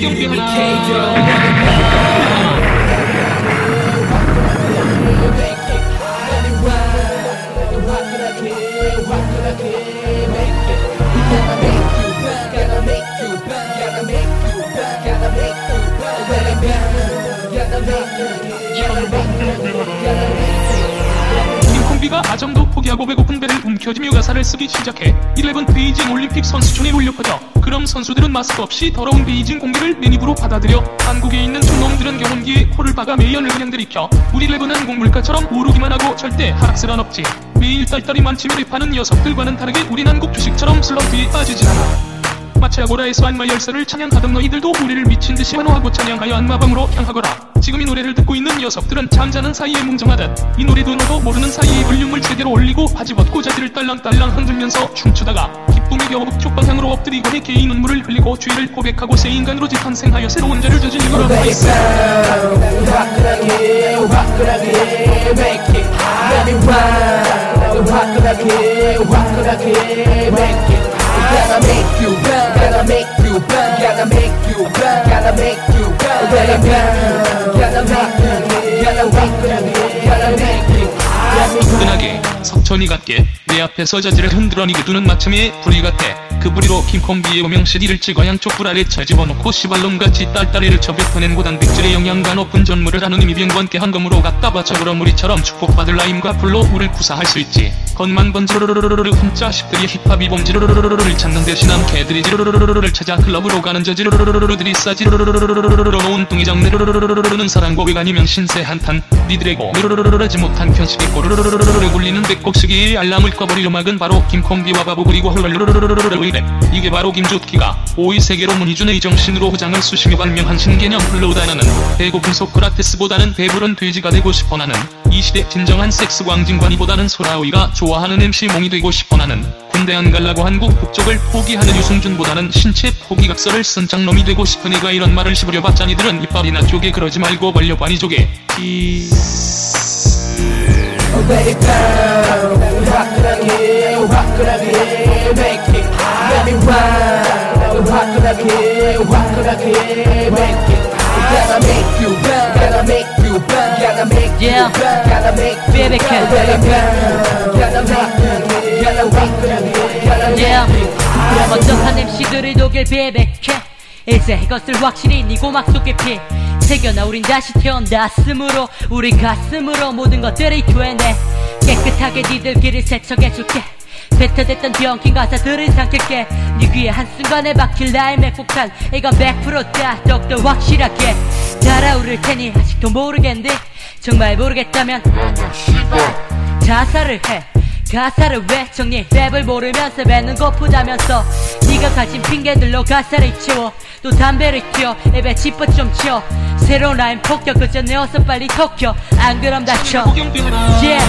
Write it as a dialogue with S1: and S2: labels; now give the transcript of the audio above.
S1: 경배하라 김콩비가 아정도 포기하고 배고픈 배 를 움켜쥐며 가사를 쓰기 시작해. 11 베이징 올림픽 선수촌에 울려 퍼져. 그럼 선수들은 마스크 없이 더러운 베이징 공기를 맨입으로 받아들여 한국에 있는 촌놈들은 경운기에 코를 박아 매연을 그냥 들이켜 우리 레브는 공물가처럼 오르기만 하고 절대 하락세란 없지. 매일 딸딸이 만치며 랩하는 녀석들과는 다르게 우린 한국 주식처럼 슬럼프에 빠지지 않아 마치 아고라 에서 안마 열쇠를 찬양하던 너희들도 우리를 미친듯이 환호하고 찬양하여 안마방으로 향하거라 지금 이 노래를 듣고 있는 녀석들은 잠자는 사이에 뭉정하듯 이 노래도 너도 모르는 사이에 볼륨을 제대로 올리고 바지 벗고 자지를 딸랑딸랑 흔들면서 춤추다가 기쁨의 겨우 쪽방향으로 엎드리고 해 개인 눈물을 흘리고 죄를 고백하고 새 인간으로 재탄생하여 새로운 죄를 저지르거라 하이스
S2: 화끈하게 화끈하게 화끈하게 make it Gotta make you burn Gotta make you burn Gotta make you burn Gotta make you burn Let it burn Gotta make you Gotta 화끈하게 Gotta make you me
S1: 끈하게 석천이 같게 내 앞에 서 자지를 흔들어니게 두는 마침에 불이 같아 그 부리로 킹콩비의 오명 CD를 찍어 양쪽 불 아래 쳐 집어넣고 시발놈같이 딸딸이를 쳐 뱉어낸 고단백질의 영양가 높은 전물을 하느님이 병관께 한검으로 갖다 바쳐 그럼 우리처럼 축복받을 라임과 불로 우를 구사할 수 있지. 겉만 번지르르르르르 hun자식들이 힙합이 봄지르르르르를 찾는 대신 남 개들이 지르르르르를 찾아 클럽으로 가는 저 지르르르르들이 싸지르르르르르르 온뚱이 정르르르르르르는 사랑과 외관이면 신세 한탄 니들에고 르르르르르지 못한 편식이 꼬르르르르르르 굴리는 백곡식이 알람을 꺼버리려 막은 바로 김콩비와 바보 그리고 헐랄르르르르르 의랩 이게 바로 김주키가 오이 세계로 문희준의 정신으로 호장을 수시며 반명한 신개념 플로우다 나는 배고픈 소크라테스보다는 배부른 돼지가 되고 싶어 나는 이 시대 진정한 섹스 광진관이보다는 소라오이가 좋아하는 MC 몽이 되고 싶어 나는 군대 안 갈라고 한국 북쪽을 포기하는 유승준보다는 신체 포기각서를 쓴 짱놈이 되고 싶은 애가 이런 말을 씹으려 봤자 니들은 이빨이나 쪼개 그러지 말고 벌려 많이 쪼개 이...
S2: 화끈하게 화끈하게
S3: Yeah.
S2: Gotta make
S3: Baby can. Yeah. 먼저한 MC들을 독일 베베케 이제 이것을 확실히 네 고막 속에 피. 새겨나 우린 다시 태어났으므로. 우리 가슴으로 모든 것들을 구해내 깨끗하게 니들 길을 세척해줄게. 뱉어댔던 병긴 가사들을 삼킬게. 네 귀에 한순간에 박힐 나의 맥폭탄. 이건 100%다. 더욱더 확실하게. 달아오를 테니 아직도 모르겠는데 정말 모르겠다면 자살을 해. 가사를 왜 정리? 랩을 모르면서 뱉는 것보다면서 네가 가진 핑계들로 가사를 채워. 또 담배를 튀어. 입에 지퍼 좀 치워. 새로운 라임 폭격. 그저 내어서 빨리 터켜 안 그럼 다쳐. Yeah,